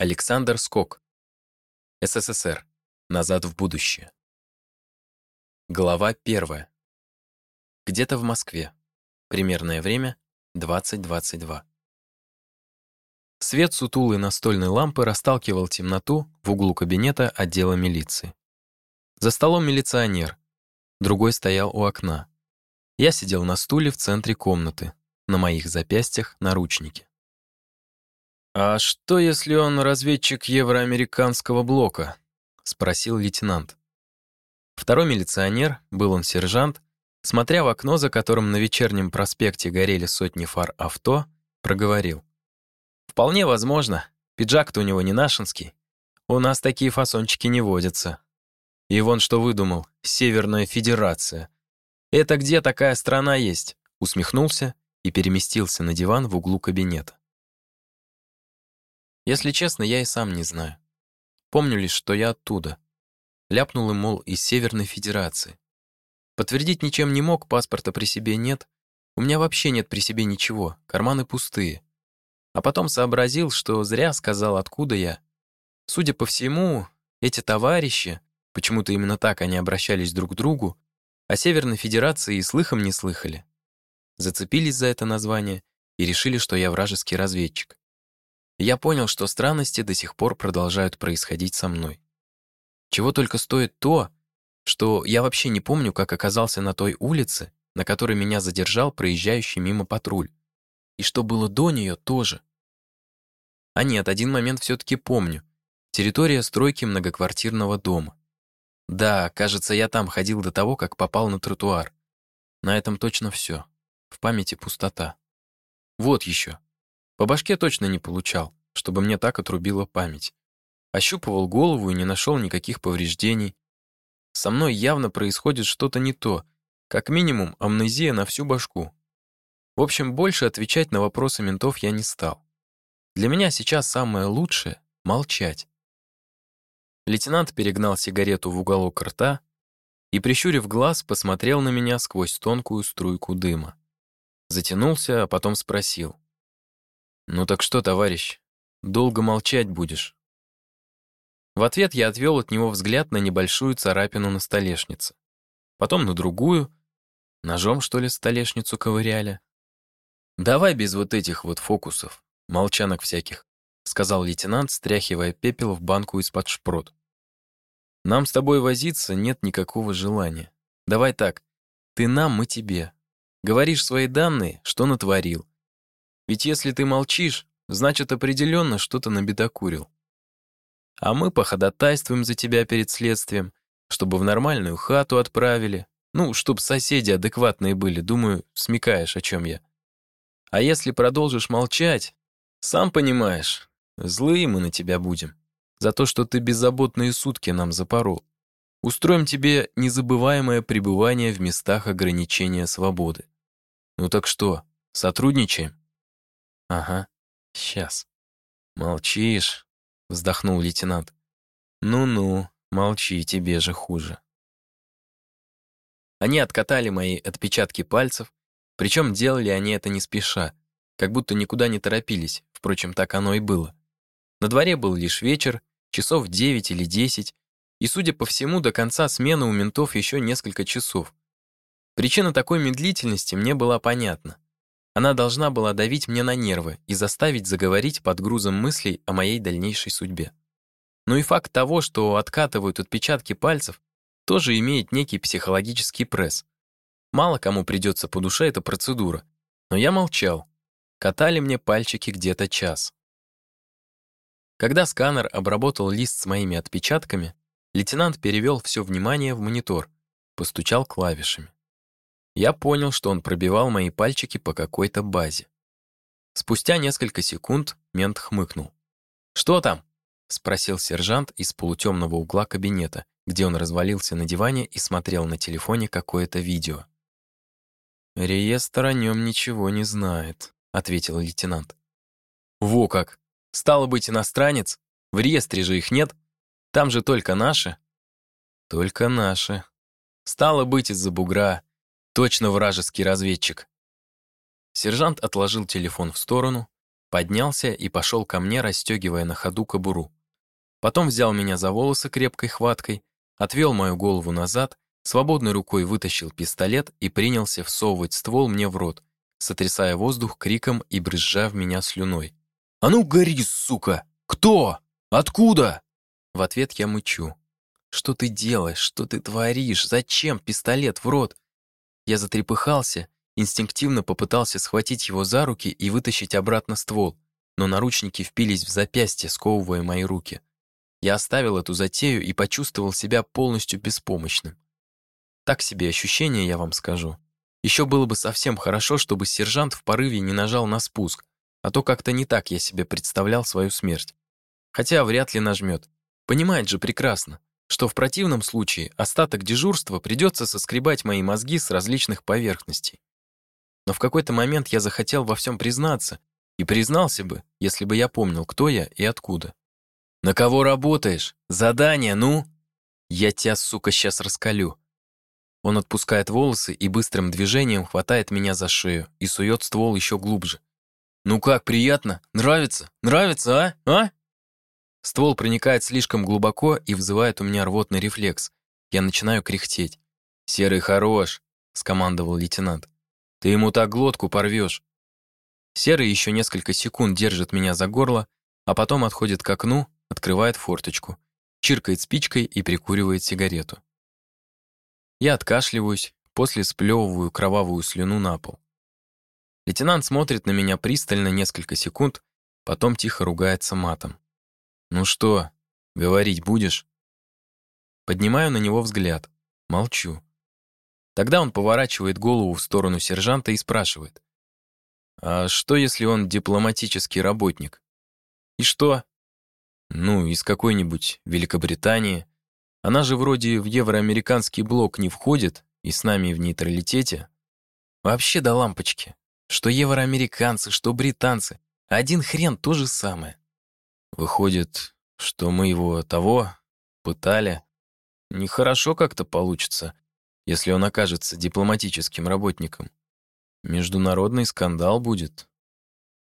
Александр Скок. СССР. Назад в будущее. Глава первая. Где-то в Москве. Примерное время 20.22. Свет сутулой настольной лампы расталкивал темноту в углу кабинета отдела милиции. За столом милиционер, другой стоял у окна. Я сидел на стуле в центре комнаты, на моих запястьях наручники. «А что, если он разведчик евроамериканского блока?» — спросил лейтенант. Второй милиционер, был он сержант, смотря в окно, за которым на вечернем проспекте горели сотни фар авто, проговорил. «Вполне возможно. Пиджак-то у него не нашинский. У нас такие фасончики не водятся. И вон что выдумал. Северная Федерация. Это где такая страна есть?» Усмехнулся и переместился на диван в углу кабинета. Если честно, я и сам не знаю. Помню лишь, что я оттуда. Ляпнул им, мол, из Северной Федерации. Подтвердить ничем не мог, паспорта при себе нет. У меня вообще нет при себе ничего, карманы пустые. А потом сообразил, что зря сказал, откуда я. Судя по всему, эти товарищи, почему-то именно так они обращались друг к другу, о Северной Федерации и слыхом не слыхали. Зацепились за это название и решили, что я вражеский разведчик я понял, что странности до сих пор продолжают происходить со мной. Чего только стоит то, что я вообще не помню, как оказался на той улице, на которой меня задержал проезжающий мимо патруль. И что было до нее тоже. А нет, один момент все-таки помню. Территория стройки многоквартирного дома. Да, кажется, я там ходил до того, как попал на тротуар. На этом точно все. В памяти пустота. Вот еще. По башке точно не получал, чтобы мне так отрубила память. Ощупывал голову и не нашел никаких повреждений. Со мной явно происходит что-то не то, как минимум амнезия на всю башку. В общем, больше отвечать на вопросы ментов я не стал. Для меня сейчас самое лучшее — молчать. Лейтенант перегнал сигарету в уголок рта и, прищурив глаз, посмотрел на меня сквозь тонкую струйку дыма. Затянулся, а потом спросил. «Ну так что, товарищ, долго молчать будешь?» В ответ я отвел от него взгляд на небольшую царапину на столешнице. Потом на другую. Ножом, что ли, столешницу ковыряли? «Давай без вот этих вот фокусов, молчанок всяких», сказал лейтенант, стряхивая пепел в банку из-под шпрот. «Нам с тобой возиться нет никакого желания. Давай так, ты нам, мы тебе. Говоришь свои данные, что натворил, ведь если ты молчишь, значит определенно что-то набедокурил. А мы походатайствуем за тебя перед следствием, чтобы в нормальную хату отправили. Ну, чтоб соседи адекватные были, думаю, смекаешь, о чем я. А если продолжишь молчать, сам понимаешь, злые мы на тебя будем. За то, что ты беззаботные сутки нам запорол. Устроим тебе незабываемое пребывание в местах ограничения свободы. Ну так что, сотрудничаем? «Ага, сейчас». «Молчишь?» — вздохнул лейтенант. «Ну-ну, молчи, тебе же хуже». Они откатали мои отпечатки пальцев, причем делали они это не спеша, как будто никуда не торопились, впрочем, так оно и было. На дворе был лишь вечер, часов девять или десять, и, судя по всему, до конца смены у ментов еще несколько часов. Причина такой медлительности мне была понятна. Она должна была давить мне на нервы и заставить заговорить под грузом мыслей о моей дальнейшей судьбе. Ну и факт того, что откатывают отпечатки пальцев, тоже имеет некий психологический пресс. Мало кому придется по душе эта процедура, но я молчал. Катали мне пальчики где-то час. Когда сканер обработал лист с моими отпечатками, лейтенант перевел все внимание в монитор, постучал клавишами. Я понял, что он пробивал мои пальчики по какой-то базе. Спустя несколько секунд мент хмыкнул. «Что там?» — спросил сержант из полутемного угла кабинета, где он развалился на диване и смотрел на телефоне какое-то видео. «Реестр о нем ничего не знает», — ответил лейтенант. «Во как! Стало быть, иностранец? В реестре же их нет? Там же только наши?» «Только наши. Стало быть, из-за бугра. Точно вражеский разведчик. Сержант отложил телефон в сторону, поднялся и пошел ко мне, расстегивая на ходу кобуру. Потом взял меня за волосы крепкой хваткой, отвел мою голову назад, свободной рукой вытащил пистолет и принялся всовывать ствол мне в рот, сотрясая воздух криком и брызжа в меня слюной. «А ну гори, сука! Кто? Откуда?» В ответ я мычу. «Что ты делаешь? Что ты творишь? Зачем пистолет в рот?» Я затрепыхался, инстинктивно попытался схватить его за руки и вытащить обратно ствол, но наручники впились в запястье, сковывая мои руки. Я оставил эту затею и почувствовал себя полностью беспомощным. Так себе ощущение, я вам скажу. Еще было бы совсем хорошо, чтобы сержант в порыве не нажал на спуск, а то как-то не так я себе представлял свою смерть. Хотя вряд ли нажмет. Понимает же прекрасно, что в противном случае остаток дежурства придется соскребать мои мозги с различных поверхностей. Но в какой-то момент я захотел во всем признаться, и признался бы, если бы я помнил, кто я и откуда. «На кого работаешь? Задание, ну?» «Я тебя, сука, сейчас раскалю». Он отпускает волосы и быстрым движением хватает меня за шею и сует ствол еще глубже. «Ну как, приятно? Нравится? Нравится, а? А?» Ствол проникает слишком глубоко и вызывает у меня рвотный рефлекс. Я начинаю кряхтеть. «Серый хорош», — скомандовал лейтенант. «Ты ему так глотку порвешь». Серый еще несколько секунд держит меня за горло, а потом отходит к окну, открывает форточку, чиркает спичкой и прикуривает сигарету. Я откашливаюсь, после сплевываю кровавую слюну на пол. Лейтенант смотрит на меня пристально несколько секунд, потом тихо ругается матом. «Ну что, говорить будешь?» Поднимаю на него взгляд, молчу. Тогда он поворачивает голову в сторону сержанта и спрашивает. «А что, если он дипломатический работник?» «И что?» «Ну, из какой-нибудь Великобритании. Она же вроде в евроамериканский блок не входит и с нами в нейтралитете. Вообще до лампочки. Что евроамериканцы, что британцы. Один хрен то же самое. Выходит, что мы его того пытали. Нехорошо как-то получится, если он окажется дипломатическим работником. Международный скандал будет.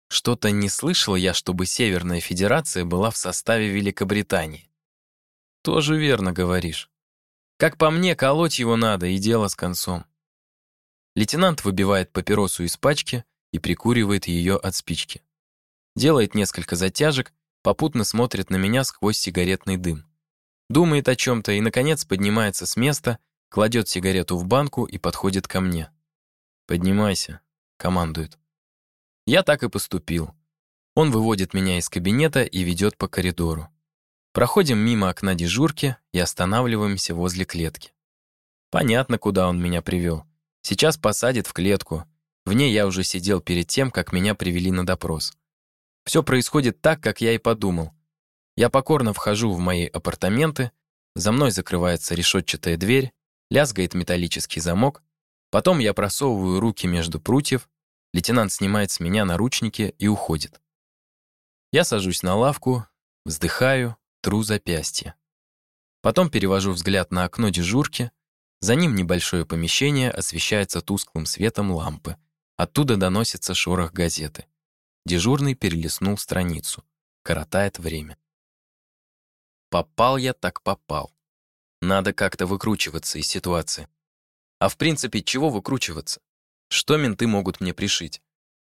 Что-то не слышал я, чтобы Северная Федерация была в составе Великобритании. Тоже верно говоришь. Как по мне, колоть его надо, и дело с концом. Лейтенант выбивает папиросу из пачки и прикуривает ее от спички. Делает несколько затяжек попутно смотрит на меня сквозь сигаретный дым. Думает о чем-то и, наконец, поднимается с места, кладет сигарету в банку и подходит ко мне. «Поднимайся», — командует. Я так и поступил. Он выводит меня из кабинета и ведет по коридору. Проходим мимо окна дежурки и останавливаемся возле клетки. Понятно, куда он меня привел. Сейчас посадит в клетку. В ней я уже сидел перед тем, как меня привели на допрос. Все происходит так, как я и подумал. Я покорно вхожу в мои апартаменты, за мной закрывается решетчатая дверь, лязгает металлический замок, потом я просовываю руки между прутьев, лейтенант снимает с меня наручники и уходит. Я сажусь на лавку, вздыхаю, тру запястье. Потом перевожу взгляд на окно дежурки, за ним небольшое помещение освещается тусклым светом лампы. Оттуда доносится шорох газеты. Дежурный перелистнул страницу. Коротает время. Попал я так попал. Надо как-то выкручиваться из ситуации. А в принципе, чего выкручиваться? Что менты могут мне пришить?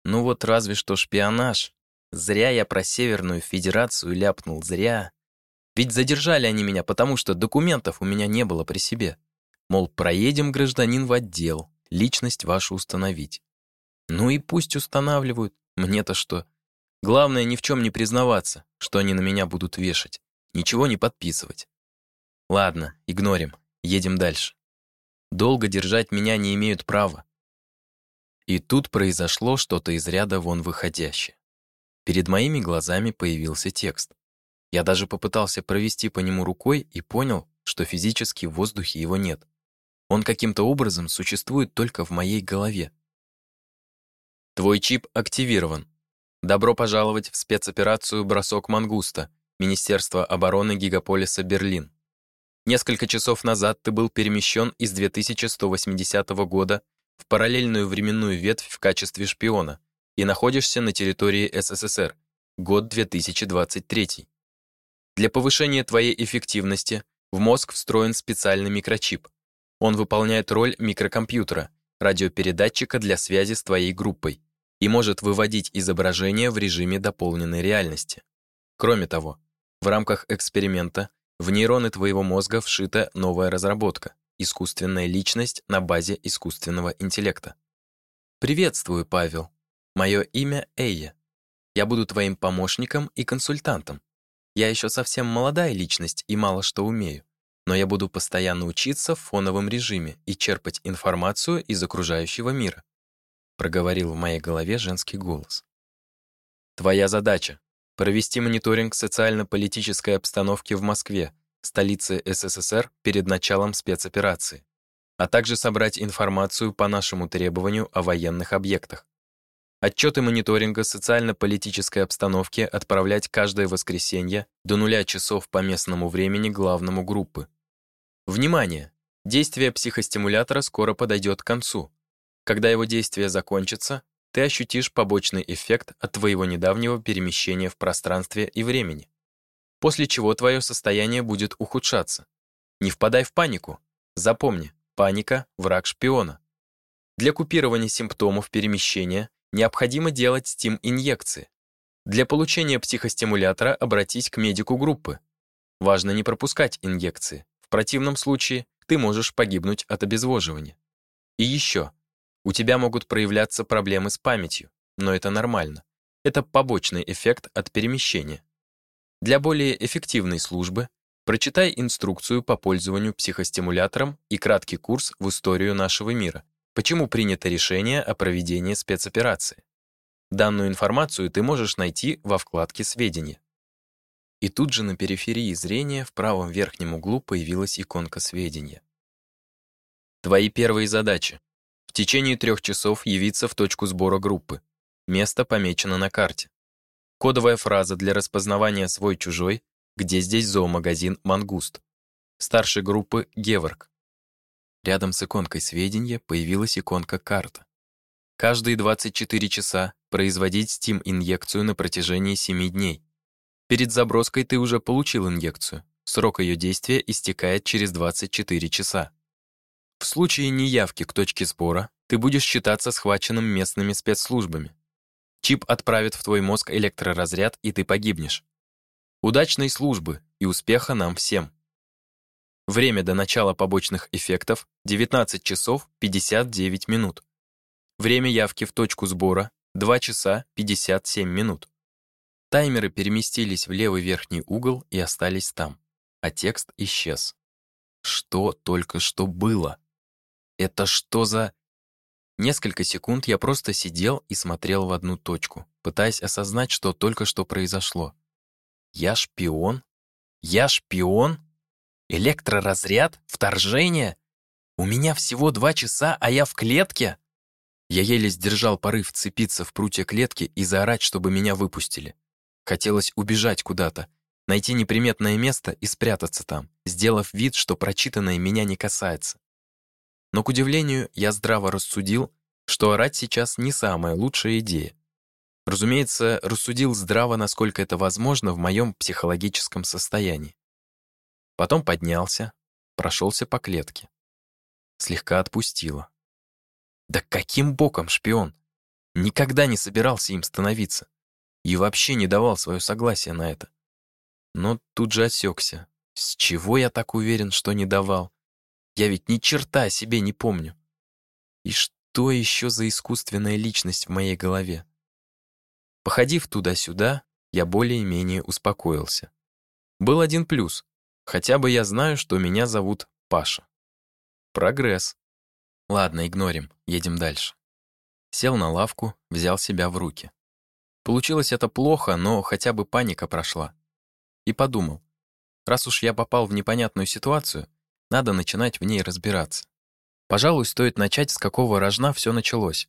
Ну вот разве что шпионаж. Зря я про Северную Федерацию ляпнул, зря. Ведь задержали они меня, потому что документов у меня не было при себе. Мол, проедем, гражданин, в отдел, личность вашу установить. Ну и пусть устанавливают. Мне-то что? Главное ни в чем не признаваться, что они на меня будут вешать. Ничего не подписывать. Ладно, игнорим. Едем дальше. Долго держать меня не имеют права. И тут произошло что-то из ряда вон выходящее. Перед моими глазами появился текст. Я даже попытался провести по нему рукой и понял, что физически в воздухе его нет. Он каким-то образом существует только в моей голове. Твой чип активирован. Добро пожаловать в спецоперацию «Бросок мангуста» Министерства обороны гигаполиса Берлин. Несколько часов назад ты был перемещен из 2180 года в параллельную временную ветвь в качестве шпиона и находишься на территории СССР, год 2023. Для повышения твоей эффективности в мозг встроен специальный микрочип. Он выполняет роль микрокомпьютера, радиопередатчика для связи с твоей группой и может выводить изображение в режиме дополненной реальности. Кроме того, в рамках эксперимента в нейроны твоего мозга вшита новая разработка — искусственная личность на базе искусственного интеллекта. Приветствую, Павел. Мое имя Эйя. Я буду твоим помощником и консультантом. Я еще совсем молодая личность и мало что умею, но я буду постоянно учиться в фоновом режиме и черпать информацию из окружающего мира, проговорил в моей голове женский голос. Твоя задача провести мониторинг социально-политической обстановки в Москве, столице СССР перед началом спецоперации, а также собрать информацию по нашему требованию о военных объектах. Отчеты мониторинга социально-политической обстановки отправлять каждое воскресенье до нуля часов по местному времени главному группы. Внимание! Действие психостимулятора скоро подойдет к концу. Когда его действие закончится, ты ощутишь побочный эффект от твоего недавнего перемещения в пространстве и времени, после чего твое состояние будет ухудшаться. Не впадай в панику. Запомни, паника — враг шпиона. Для купирования симптомов перемещения необходимо делать стим-инъекции. Для получения психостимулятора обратись к медику группы. Важно не пропускать инъекции. В противном случае ты можешь погибнуть от обезвоживания. И еще. У тебя могут проявляться проблемы с памятью, но это нормально. Это побочный эффект от перемещения. Для более эффективной службы прочитай инструкцию по пользованию психостимулятором и краткий курс в историю нашего мира, Почему принято решение о проведении спецоперации? Данную информацию ты можешь найти во вкладке «Сведения». И тут же на периферии зрения в правом верхнем углу появилась иконка «Сведения». Твои первые задачи. Течение трех часов явиться в точку сбора группы. Место помечено на карте. Кодовая фраза для распознавания свой-чужой, где здесь зоомагазин «Мангуст». Старший группы «Геворг». Рядом с иконкой сведения появилась иконка карта. Каждые 24 часа производить Steam-инъекцию на протяжении 7 дней. Перед заброской ты уже получил инъекцию. Срок ее действия истекает через 24 часа. В случае неявки к точке сбора ты будешь считаться схваченным местными спецслужбами. Чип отправит в твой мозг электроразряд, и ты погибнешь. Удачной службы и успеха нам всем! Время до начала побочных эффектов 19 часов 59 минут. Время явки в точку сбора 2 часа 57 минут. Таймеры переместились в левый верхний угол и остались там, а текст исчез. Что только что было? Это что за... Несколько секунд я просто сидел и смотрел в одну точку, пытаясь осознать, что только что произошло. Я шпион? Я шпион? Электроразряд? Вторжение? У меня всего два часа, а я в клетке? Я еле сдержал порыв цепиться в прутья клетки и заорать, чтобы меня выпустили. Хотелось убежать куда-то, найти неприметное место и спрятаться там, сделав вид, что прочитанное меня не касается. Но, к удивлению, я здраво рассудил, что орать сейчас не самая лучшая идея. Разумеется, рассудил здраво, насколько это возможно в моем психологическом состоянии. Потом поднялся, прошелся по клетке. Слегка отпустило. Да каким боком шпион? Никогда не собирался им становиться. И вообще не давал свое согласие на это. Но тут же осекся. С чего я так уверен, что не давал? Я ведь ни черта о себе не помню. И что еще за искусственная личность в моей голове? Походив туда-сюда, я более-менее успокоился. Был один плюс. Хотя бы я знаю, что меня зовут Паша. Прогресс. Ладно, игнорим, едем дальше. Сел на лавку, взял себя в руки. Получилось это плохо, но хотя бы паника прошла. И подумал, раз уж я попал в непонятную ситуацию, надо начинать в ней разбираться. Пожалуй, стоит начать, с какого рожна все началось.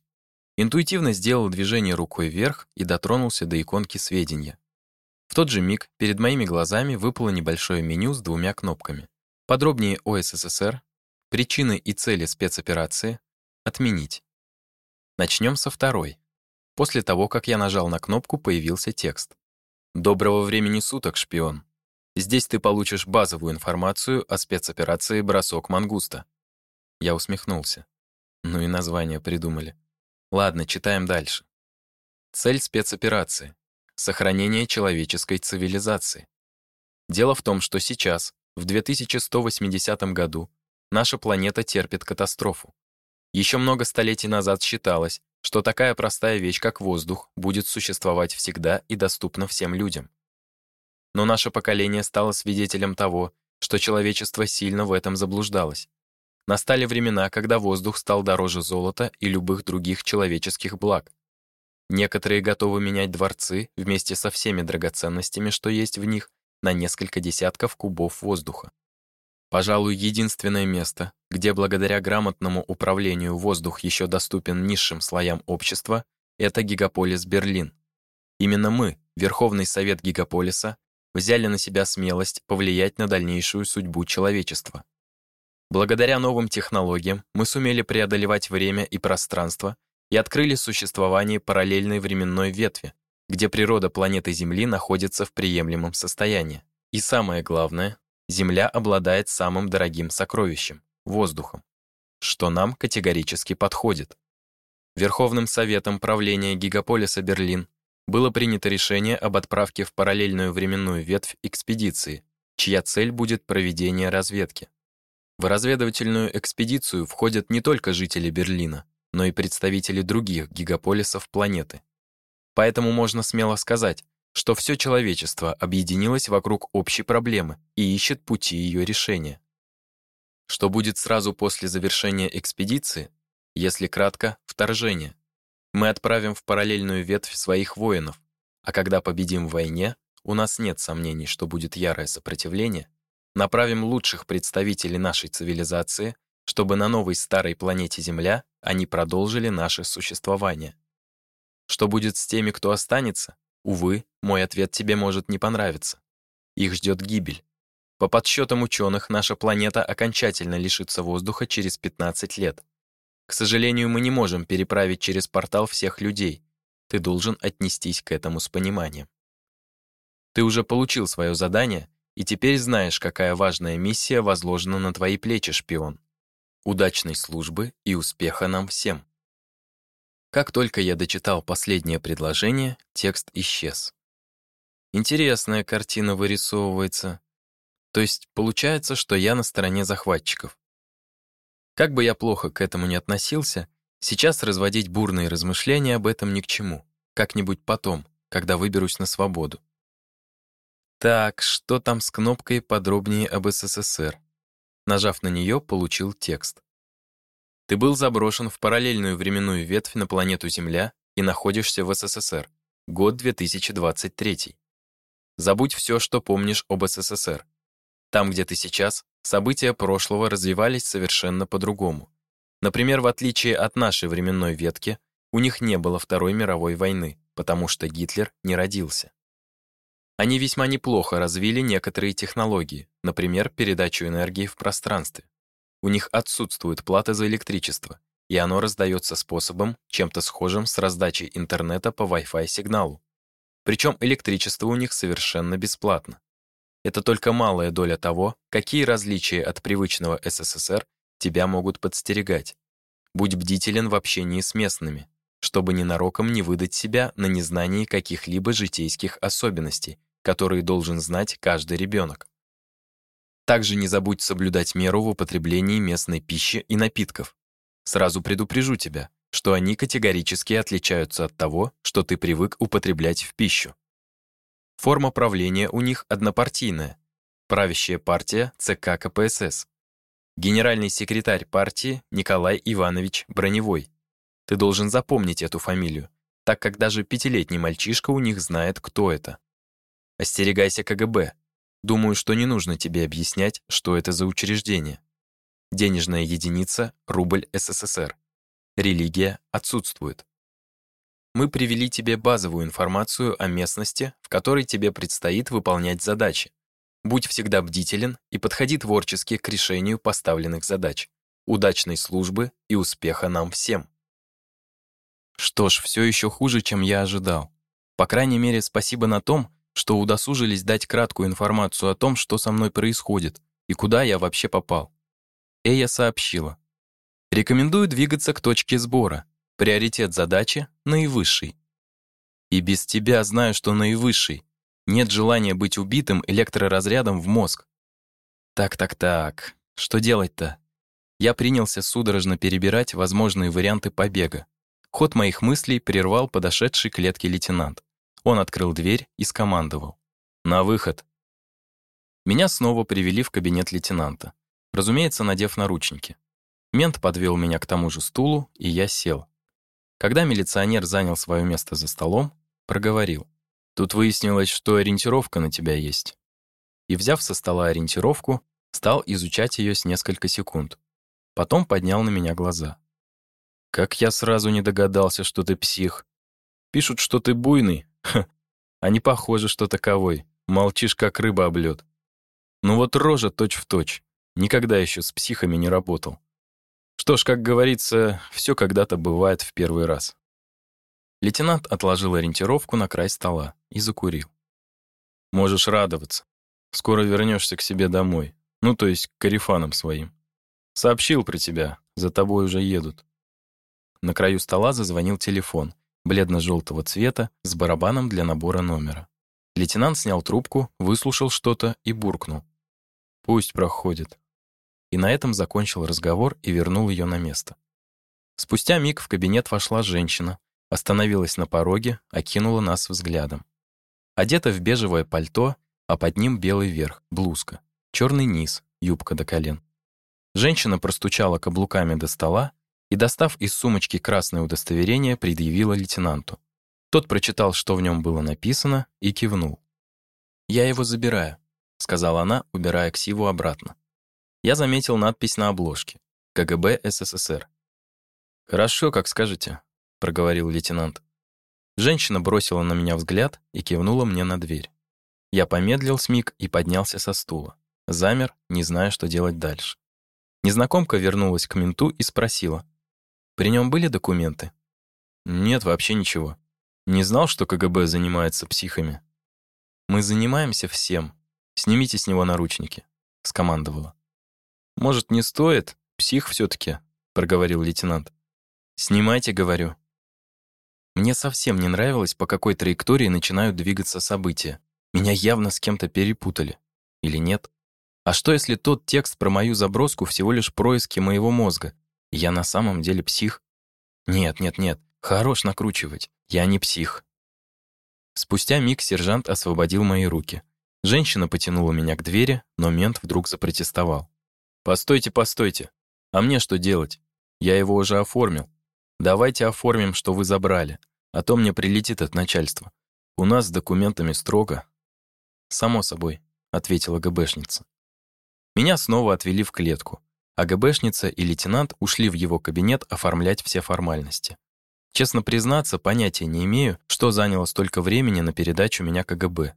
Интуитивно сделал движение рукой вверх и дотронулся до иконки сведения. В тот же миг перед моими глазами выпало небольшое меню с двумя кнопками. Подробнее о СССР, причины и цели спецоперации, отменить. Начнем со второй. После того, как я нажал на кнопку, появился текст. «Доброго времени суток, шпион. Здесь ты получишь базовую информацию о спецоперации «Бросок мангуста». Я усмехнулся. Ну и название придумали. Ладно, читаем дальше. Цель спецоперации — сохранение человеческой цивилизации. Дело в том, что сейчас, в 2180 году, наша планета терпит катастрофу. Еще много столетий назад считалось, что такая простая вещь, как воздух, будет существовать всегда и доступна всем людям. Но наше поколение стало свидетелем того, что человечество сильно в этом заблуждалось. Настали времена, когда воздух стал дороже золота и любых других человеческих благ. Некоторые готовы менять дворцы вместе со всеми драгоценностями, что есть в них, на несколько десятков кубов воздуха. Пожалуй, единственное место, где благодаря грамотному управлению воздух еще доступен низшим слоям общества, это гигаполис Берлин. Именно мы, Верховный Совет Гигаполиса, взяли на себя смелость повлиять на дальнейшую судьбу человечества. Благодаря новым технологиям мы сумели преодолевать время и пространство и открыли существование параллельной временной ветви, где природа планеты Земли находится в приемлемом состоянии. И самое главное, Земля обладает самым дорогим сокровищем — воздухом, что нам категорически подходит. Верховным Советом правления гигаполиса Берлин было принято решение об отправке в параллельную временную ветвь экспедиции, чья цель будет проведение разведки. В разведывательную экспедицию входят не только жители Берлина, но и представители других гигаполисов планеты. Поэтому можно смело сказать, что все человечество объединилось вокруг общей проблемы и ищет пути ее решения. Что будет сразу после завершения экспедиции, если кратко, вторжение. Мы отправим в параллельную ветвь своих воинов, а когда победим в войне, у нас нет сомнений, что будет ярое сопротивление, направим лучших представителей нашей цивилизации, чтобы на новой старой планете Земля они продолжили наше существование. Что будет с теми, кто останется? Увы, мой ответ тебе может не понравиться. Их ждет гибель. По подсчетам ученых, наша планета окончательно лишится воздуха через 15 лет. К сожалению, мы не можем переправить через портал всех людей. Ты должен отнестись к этому с пониманием. Ты уже получил свое задание и теперь знаешь, какая важная миссия возложена на твои плечи, шпион. Удачной службы и успеха нам всем. Как только я дочитал последнее предложение, текст исчез. Интересная картина вырисовывается. То есть получается, что я на стороне захватчиков. Как бы я плохо к этому не относился, сейчас разводить бурные размышления об этом ни к чему. Как-нибудь потом, когда выберусь на свободу. Так, что там с кнопкой подробнее об СССР? Нажав на нее, получил текст. Ты был заброшен в параллельную временную ветвь на планету Земля и находишься в СССР. Год 2023. Забудь все, что помнишь об СССР. Там, где ты сейчас, события прошлого развивались совершенно по-другому. Например, в отличие от нашей временной ветки, у них не было Второй мировой войны, потому что Гитлер не родился. Они весьма неплохо развили некоторые технологии, например, передачу энергии в пространстве. У них отсутствует плата за электричество, и оно раздается способом, чем-то схожим с раздачей интернета по Wi-Fi сигналу. Причем электричество у них совершенно бесплатно. Это только малая доля того, какие различия от привычного СССР тебя могут подстерегать. Будь бдителен в общении с местными, чтобы ненароком не выдать себя на незнании каких-либо житейских особенностей, которые должен знать каждый ребенок. Также не забудь соблюдать меру в употреблении местной пищи и напитков. Сразу предупрежу тебя, что они категорически отличаются от того, что ты привык употреблять в пищу. Форма правления у них однопартийная. Правящая партия ЦК КПСС. Генеральный секретарь партии Николай Иванович Броневой. Ты должен запомнить эту фамилию, так как даже пятилетний мальчишка у них знает, кто это. Остерегайся КГБ. Думаю, что не нужно тебе объяснять, что это за учреждение. Денежная единица – рубль СССР. Религия отсутствует мы привели тебе базовую информацию о местности, в которой тебе предстоит выполнять задачи. Будь всегда бдителен и подходи творчески к решению поставленных задач. Удачной службы и успеха нам всем. Что ж, все еще хуже, чем я ожидал. По крайней мере, спасибо на том, что удосужились дать краткую информацию о том, что со мной происходит и куда я вообще попал. Эя сообщила. Рекомендую двигаться к точке сбора. Приоритет задачи — наивысший. И без тебя знаю, что наивысший. Нет желания быть убитым электроразрядом в мозг. Так-так-так, что делать-то? Я принялся судорожно перебирать возможные варианты побега. Ход моих мыслей прервал подошедший к клетке лейтенант. Он открыл дверь и скомандовал. «На выход!» Меня снова привели в кабинет лейтенанта. Разумеется, надев наручники. Мент подвел меня к тому же стулу, и я сел. Когда милиционер занял свое место за столом, проговорил. «Тут выяснилось, что ориентировка на тебя есть». И, взяв со стола ориентировку, стал изучать ее с несколько секунд. Потом поднял на меня глаза. «Как я сразу не догадался, что ты псих. Пишут, что ты буйный, Ха, а не похоже, что таковой. Молчишь, как рыба об лед. Ну вот рожа точь-в-точь. Никогда еще с психами не работал. Что ж, как говорится, все когда-то бывает в первый раз. Лейтенант отложил ориентировку на край стола и закурил. «Можешь радоваться. Скоро вернешься к себе домой. Ну, то есть к карифанам своим. Сообщил про тебя, за тобой уже едут». На краю стола зазвонил телефон, бледно-желтого цвета, с барабаном для набора номера. Лейтенант снял трубку, выслушал что-то и буркнул. «Пусть проходит». И на этом закончил разговор и вернул ее на место. Спустя миг в кабинет вошла женщина, остановилась на пороге, окинула нас взглядом. Одета в бежевое пальто, а под ним белый верх, блузка, черный низ, юбка до колен. Женщина простучала каблуками до стола и, достав из сумочки красное удостоверение, предъявила лейтенанту. Тот прочитал, что в нем было написано, и кивнул. «Я его забираю», — сказала она, убирая ксиву обратно. Я заметил надпись на обложке. КГБ СССР. «Хорошо, как скажете», — проговорил лейтенант. Женщина бросила на меня взгляд и кивнула мне на дверь. Я помедлил с миг и поднялся со стула. Замер, не зная, что делать дальше. Незнакомка вернулась к менту и спросила. При нем были документы? Нет, вообще ничего. Не знал, что КГБ занимается психами. Мы занимаемся всем. Снимите с него наручники, скомандовала. Может, не стоит? Псих все таки проговорил лейтенант. Снимайте, говорю. Мне совсем не нравилось, по какой траектории начинают двигаться события. Меня явно с кем-то перепутали. Или нет? А что, если тот текст про мою заброску всего лишь происки моего мозга, я на самом деле псих? Нет, нет, нет, хорош накручивать. Я не псих. Спустя миг сержант освободил мои руки. Женщина потянула меня к двери, но мент вдруг запротестовал. «Постойте, постойте. А мне что делать? Я его уже оформил. Давайте оформим, что вы забрали, а то мне прилетит от начальства. У нас с документами строго». «Само собой», — ответила ГБшница. Меня снова отвели в клетку а ГБшница и лейтенант ушли в его кабинет оформлять все формальности. Честно признаться, понятия не имею, что заняло столько времени на передачу меня КГБ.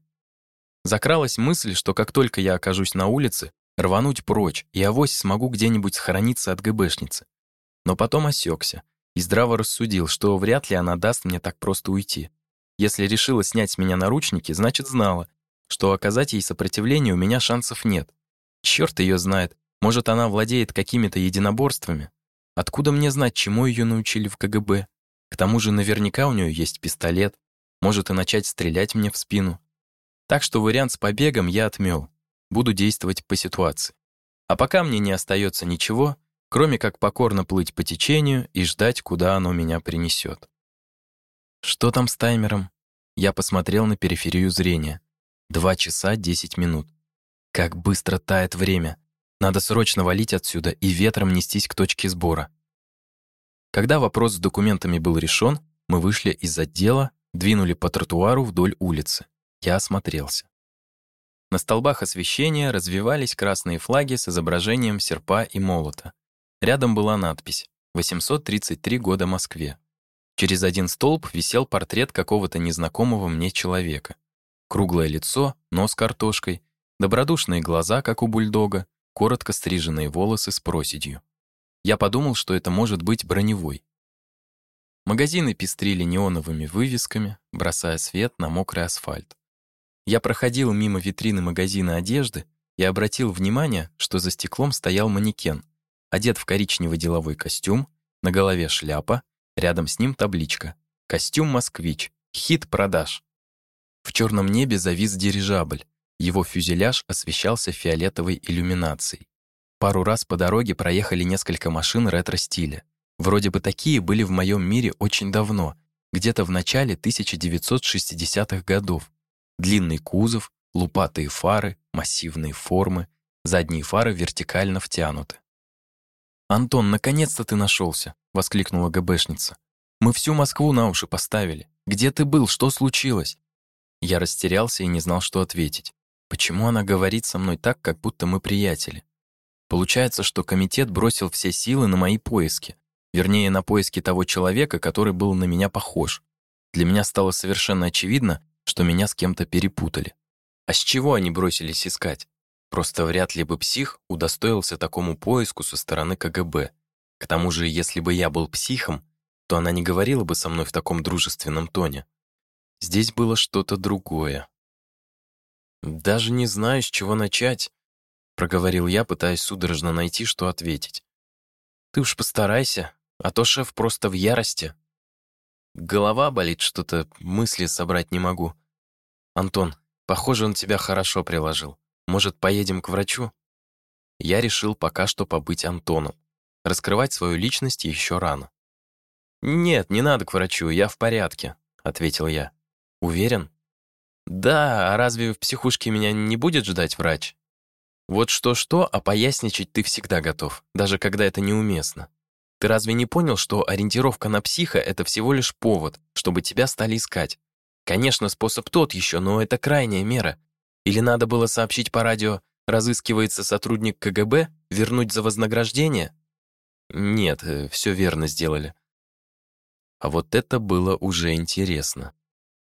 Закралась мысль, что как только я окажусь на улице, рвануть прочь, и авось смогу где-нибудь схорониться от ГБшницы. Но потом осекся и здраво рассудил, что вряд ли она даст мне так просто уйти. Если решила снять с меня наручники, значит знала, что оказать ей сопротивление у меня шансов нет. Черт ее знает, может, она владеет какими-то единоборствами? Откуда мне знать, чему ее научили в КГБ? К тому же наверняка у нее есть пистолет. Может и начать стрелять мне в спину. Так что вариант с побегом я отмел. Буду действовать по ситуации. А пока мне не остается ничего, кроме как покорно плыть по течению и ждать, куда оно меня принесет. Что там с таймером? Я посмотрел на периферию зрения. Два часа десять минут. Как быстро тает время. Надо срочно валить отсюда и ветром нестись к точке сбора. Когда вопрос с документами был решен, мы вышли из отдела, двинули по тротуару вдоль улицы. Я осмотрелся. На столбах освещения развивались красные флаги с изображением серпа и молота. Рядом была надпись «833 года Москве». Через один столб висел портрет какого-то незнакомого мне человека. Круглое лицо, нос картошкой, добродушные глаза, как у бульдога, коротко стриженные волосы с проседью. Я подумал, что это может быть броневой. Магазины пестрили неоновыми вывесками, бросая свет на мокрый асфальт. Я проходил мимо витрины магазина одежды и обратил внимание, что за стеклом стоял манекен, одет в коричневый деловой костюм, на голове шляпа, рядом с ним табличка «Костюм «Москвич», хит продаж». В черном небе завис дирижабль, его фюзеляж освещался фиолетовой иллюминацией. Пару раз по дороге проехали несколько машин ретро-стиля. Вроде бы такие были в моем мире очень давно, где-то в начале 1960-х годов. Длинный кузов, лупатые фары, массивные формы, задние фары вертикально втянуты. «Антон, наконец-то ты нашелся!» — воскликнула ГБшница. «Мы всю Москву на уши поставили. Где ты был? Что случилось?» Я растерялся и не знал, что ответить. Почему она говорит со мной так, как будто мы приятели? Получается, что комитет бросил все силы на мои поиски. Вернее, на поиски того человека, который был на меня похож. Для меня стало совершенно очевидно, что меня с кем-то перепутали. А с чего они бросились искать? Просто вряд ли бы псих удостоился такому поиску со стороны КГБ. К тому же, если бы я был психом, то она не говорила бы со мной в таком дружественном тоне. Здесь было что-то другое. «Даже не знаю, с чего начать», — проговорил я, пытаясь судорожно найти, что ответить. «Ты уж постарайся, а то шеф просто в ярости. Голова болит что-то, мысли собрать не могу. Антон, похоже, он тебя хорошо приложил. Может, поедем к врачу?» Я решил пока что побыть Антоном. Раскрывать свою личность еще рано. «Нет, не надо к врачу, я в порядке», — ответил я. «Уверен?» «Да, а разве в психушке меня не будет ждать врач?» «Вот что-что, а поясничать ты всегда готов, даже когда это неуместно. Ты разве не понял, что ориентировка на психа — это всего лишь повод, чтобы тебя стали искать? Конечно, способ тот еще, но это крайняя мера. Или надо было сообщить по радио «разыскивается сотрудник КГБ», вернуть за вознаграждение?» Нет, э, все верно сделали. А вот это было уже интересно.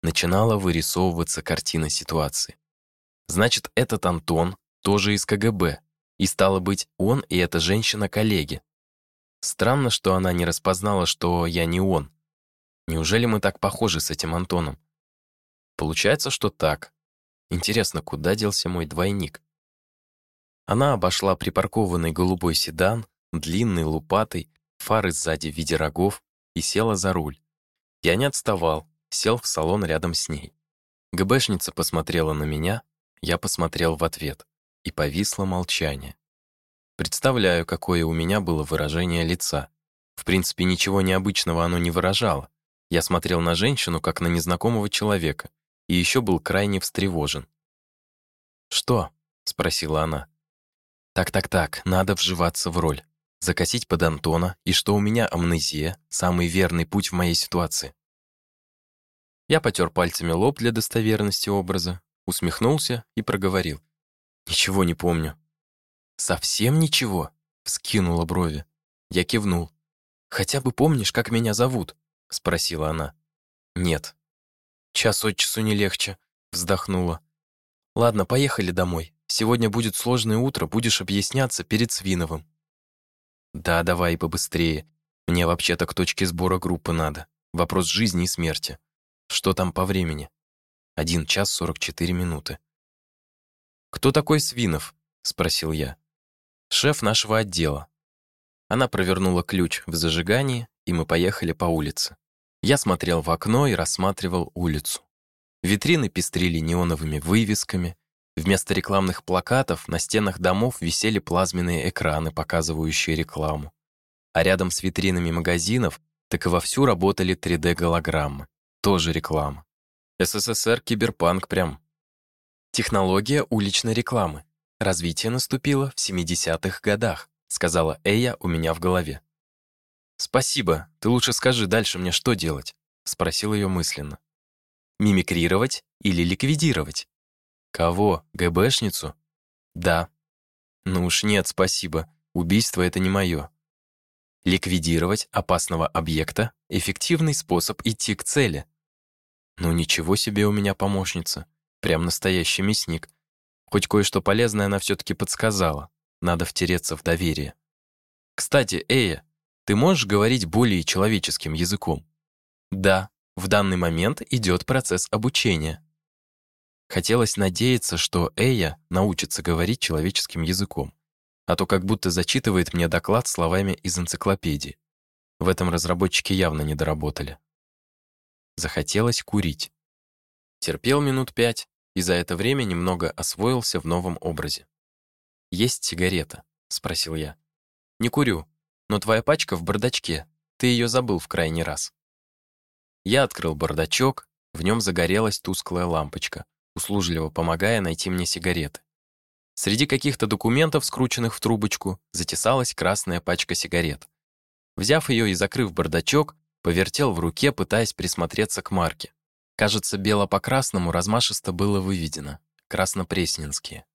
Начинала вырисовываться картина ситуации. Значит, этот Антон тоже из КГБ, и стало быть, он и эта женщина-коллеги. Странно, что она не распознала, что я не он. Неужели мы так похожи с этим Антоном? Получается, что так. Интересно, куда делся мой двойник? Она обошла припаркованный голубой седан, длинный, лупатый, фары сзади в виде рогов, и села за руль. Я не отставал, сел в салон рядом с ней. ГБшница посмотрела на меня, я посмотрел в ответ, и повисло молчание. Представляю, какое у меня было выражение лица. В принципе, ничего необычного оно не выражало. Я смотрел на женщину, как на незнакомого человека, и еще был крайне встревожен. «Что?» — спросила она. «Так-так-так, надо вживаться в роль. Закосить под Антона, и что у меня амнезия — самый верный путь в моей ситуации». Я потер пальцами лоб для достоверности образа, усмехнулся и проговорил. «Ничего не помню. «Совсем ничего?» — вскинула брови. Я кивнул. «Хотя бы помнишь, как меня зовут?» — спросила она. «Нет». «Час от часу не легче», — вздохнула. «Ладно, поехали домой. Сегодня будет сложное утро, будешь объясняться перед Свиновым». «Да, давай побыстрее. Мне вообще-то к точке сбора группы надо. Вопрос жизни и смерти. Что там по времени?» «Один час сорок четыре минуты». «Кто такой Свинов?» — спросил я шеф нашего отдела. Она провернула ключ в зажигании, и мы поехали по улице. Я смотрел в окно и рассматривал улицу. Витрины пестрили неоновыми вывесками, вместо рекламных плакатов на стенах домов висели плазменные экраны, показывающие рекламу. А рядом с витринами магазинов так и вовсю работали 3D-голограммы. Тоже реклама. СССР киберпанк прям. Технология уличной рекламы. Развитие наступило в 70-х годах, сказала Эя у меня в голове. Спасибо. Ты лучше скажи дальше мне, что делать, спросил ее мысленно. Мимикрировать или ликвидировать? Кого? ГБшницу? Да. Ну уж нет, спасибо. Убийство это не мое. Ликвидировать опасного объекта — эффективный способ идти к цели. Ну ничего себе у меня помощница. Прям настоящий мясник. Хоть кое-что полезное она все-таки подсказала. Надо втереться в доверие. Кстати, Эя, ты можешь говорить более человеческим языком? Да, в данный момент идет процесс обучения. Хотелось надеяться, что Эя научится говорить человеческим языком, а то как будто зачитывает мне доклад словами из энциклопедии. В этом разработчики явно не доработали. Захотелось курить. Терпел минут пять, и за это время немного освоился в новом образе. «Есть сигарета?» — спросил я. «Не курю, но твоя пачка в бардачке. Ты ее забыл в крайний раз». Я открыл бардачок, в нем загорелась тусклая лампочка, услужливо помогая найти мне сигареты. Среди каких-то документов, скрученных в трубочку, затесалась красная пачка сигарет. Взяв ее и закрыв бардачок, повертел в руке, пытаясь присмотреться к марке. Кажется, бело по красному размашисто было выведено. Краснопресненские.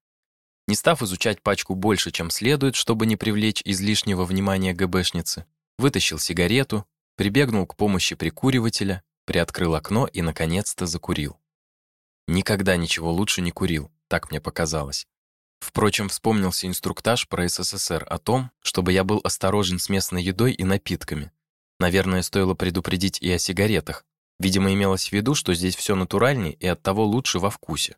Не став изучать пачку больше, чем следует, чтобы не привлечь излишнего внимания ГБшницы, вытащил сигарету, прибегнул к помощи прикуривателя, приоткрыл окно и, наконец-то, закурил. Никогда ничего лучше не курил, так мне показалось. Впрочем, вспомнился инструктаж про СССР о том, чтобы я был осторожен с местной едой и напитками. Наверное, стоило предупредить и о сигаретах. Видимо, имелось в виду, что здесь все натуральнее и оттого лучше во вкусе.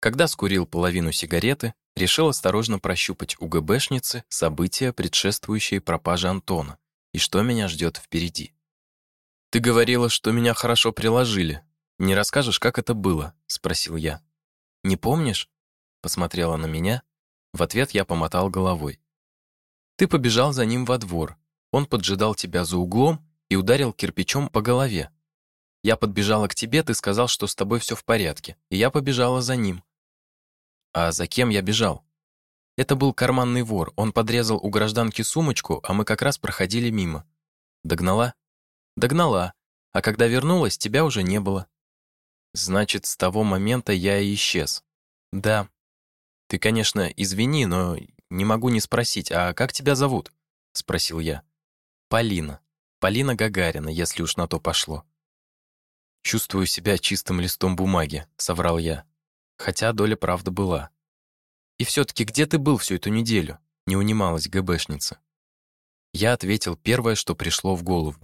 Когда скурил половину сигареты, решил осторожно прощупать у ГБшницы события, предшествующие пропаже Антона, и что меня ждет впереди. «Ты говорила, что меня хорошо приложили. Не расскажешь, как это было?» — спросил я. «Не помнишь?» — посмотрела на меня. В ответ я помотал головой. «Ты побежал за ним во двор. Он поджидал тебя за углом и ударил кирпичом по голове. Я подбежала к тебе, ты сказал, что с тобой все в порядке, и я побежала за ним. А за кем я бежал? Это был карманный вор. Он подрезал у гражданки сумочку, а мы как раз проходили мимо. Догнала? Догнала. А когда вернулась, тебя уже не было. Значит, с того момента я и исчез. Да. Ты, конечно, извини, но не могу не спросить, а как тебя зовут? Спросил я. Полина. Полина Гагарина, если уж на то пошло. Чувствую себя чистым листом бумаги, соврал я хотя доля правды была. «И все-таки где ты был всю эту неделю?» — не унималась ГБшница. Я ответил первое, что пришло в голову.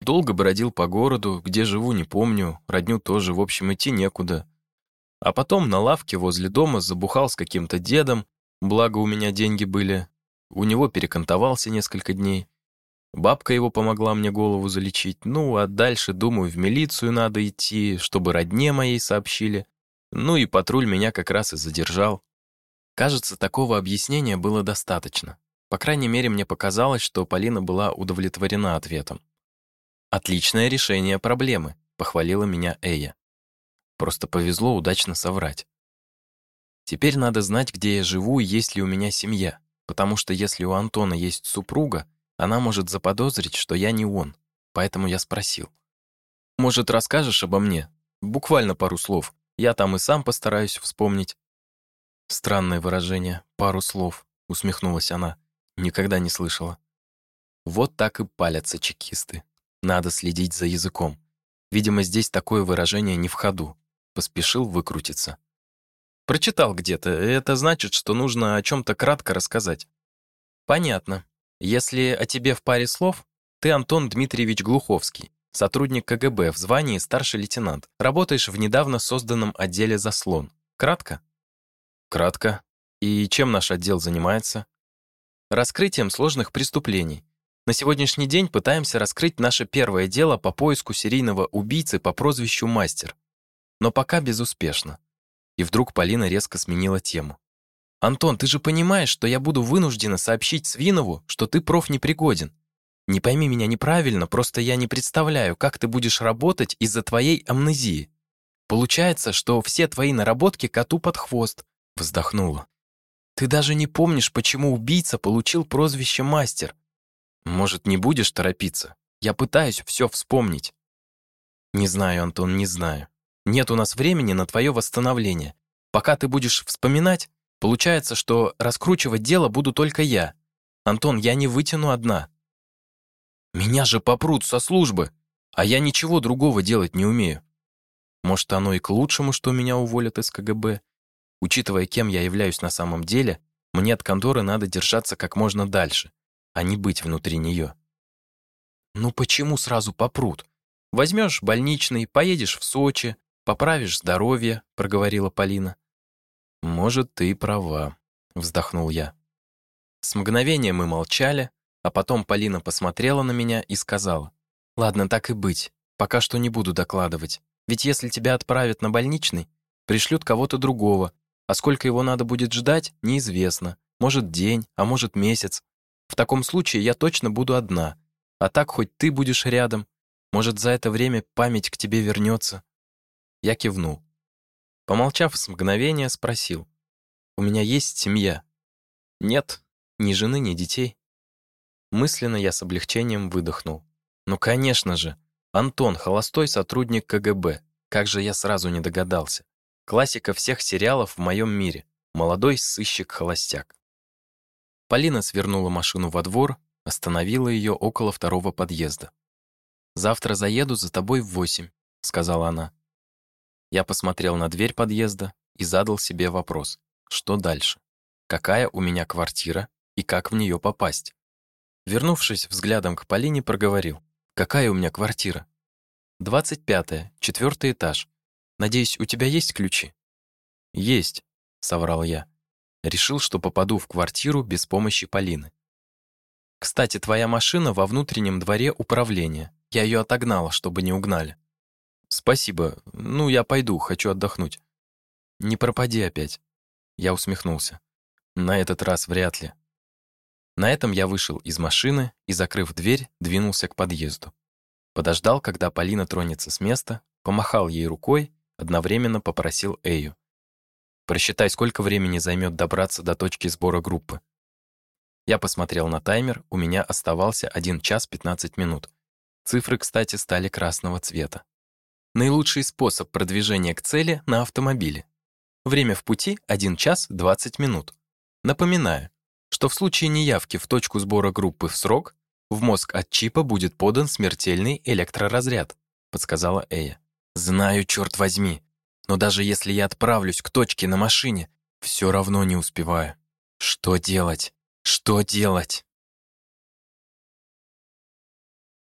Долго бродил по городу, где живу, не помню, родню тоже, в общем, идти некуда. А потом на лавке возле дома забухал с каким-то дедом, благо у меня деньги были. У него перекантовался несколько дней. Бабка его помогла мне голову залечить. Ну, а дальше, думаю, в милицию надо идти, чтобы родне моей сообщили. Ну и патруль меня как раз и задержал. Кажется, такого объяснения было достаточно. По крайней мере, мне показалось, что Полина была удовлетворена ответом. «Отличное решение проблемы», — похвалила меня Эя. Просто повезло удачно соврать. Теперь надо знать, где я живу и есть ли у меня семья, потому что если у Антона есть супруга, она может заподозрить, что я не он. Поэтому я спросил. «Может, расскажешь обо мне? Буквально пару слов. Я там и сам постараюсь вспомнить. Странное выражение, пару слов, усмехнулась она. Никогда не слышала. Вот так и палятся чекисты. Надо следить за языком. Видимо, здесь такое выражение не в ходу. Поспешил выкрутиться. Прочитал где-то. Это значит, что нужно о чем то кратко рассказать. Понятно. Если о тебе в паре слов, ты Антон Дмитриевич Глуховский, сотрудник КГБ в звании старший лейтенант. Работаешь в недавно созданном отделе «Заслон». Кратко? Кратко. И чем наш отдел занимается? Раскрытием сложных преступлений. На сегодняшний день пытаемся раскрыть наше первое дело по поиску серийного убийцы по прозвищу Мастер. Но пока безуспешно. И вдруг Полина резко сменила тему. «Антон, ты же понимаешь, что я буду вынуждена сообщить Свинову, что ты профнепригоден. Не пойми меня неправильно, просто я не представляю, как ты будешь работать из-за твоей амнезии. Получается, что все твои наработки коту под хвост, вздохнула. Ты даже не помнишь, почему убийца получил прозвище мастер. Может, не будешь торопиться? Я пытаюсь все вспомнить. Не знаю, Антон, не знаю. Нет у нас времени на твое восстановление. Пока ты будешь вспоминать, получается, что раскручивать дело буду только я. Антон, я не вытяну одна. Меня же попрут со службы, а я ничего другого делать не умею. Может, оно и к лучшему, что меня уволят из КГБ. Учитывая, кем я являюсь на самом деле, мне от конторы надо держаться как можно дальше, а не быть внутри нее. Ну почему сразу попрут? Возьмешь больничный, поедешь в Сочи, поправишь здоровье», — проговорила Полина. «Может, ты права», — вздохнул я. С мгновения мы молчали, а потом Полина посмотрела на меня и сказала, «Ладно, так и быть, пока что не буду докладывать. Ведь если тебя отправят на больничный, пришлют кого-то другого, а сколько его надо будет ждать, неизвестно. Может, день, а может, месяц. В таком случае я точно буду одна. А так хоть ты будешь рядом. Может, за это время память к тебе вернется. Я кивнул. Помолчав с мгновения, спросил. «У меня есть семья?» «Нет, ни жены, ни детей». Мысленно я с облегчением выдохнул. «Ну, конечно же, Антон, холостой сотрудник КГБ. Как же я сразу не догадался. Классика всех сериалов в моем мире. Молодой сыщик-холостяк. Полина свернула машину во двор, остановила ее около второго подъезда. «Завтра заеду за тобой в восемь», — сказала она. Я посмотрел на дверь подъезда и задал себе вопрос, что дальше? Какая у меня квартира и как в нее попасть? Вернувшись взглядом к Полине, проговорил. Какая у меня квартира? Двадцать пятая, четвертый этаж. Надеюсь, у тебя есть ключи? Есть, соврал я. Решил, что попаду в квартиру без помощи Полины. Кстати, твоя машина во внутреннем дворе управления. Я ее отогнала, чтобы не угнали. Спасибо. Ну, я пойду, хочу отдохнуть. Не пропади опять. Я усмехнулся. На этот раз вряд ли. На этом я вышел из машины и, закрыв дверь, двинулся к подъезду. Подождал, когда Полина тронется с места, помахал ей рукой, одновременно попросил Эю. «Просчитай, сколько времени займет добраться до точки сбора группы». Я посмотрел на таймер, у меня оставался 1 час 15 минут. Цифры, кстати, стали красного цвета. Наилучший способ продвижения к цели на автомобиле. Время в пути 1 час 20 минут. Напоминаю, что в случае неявки в точку сбора группы в срок в мозг от чипа будет подан смертельный электроразряд, подсказала Эя. Знаю, черт возьми, но даже если я отправлюсь к точке на машине, все равно не успеваю. Что делать? Что делать?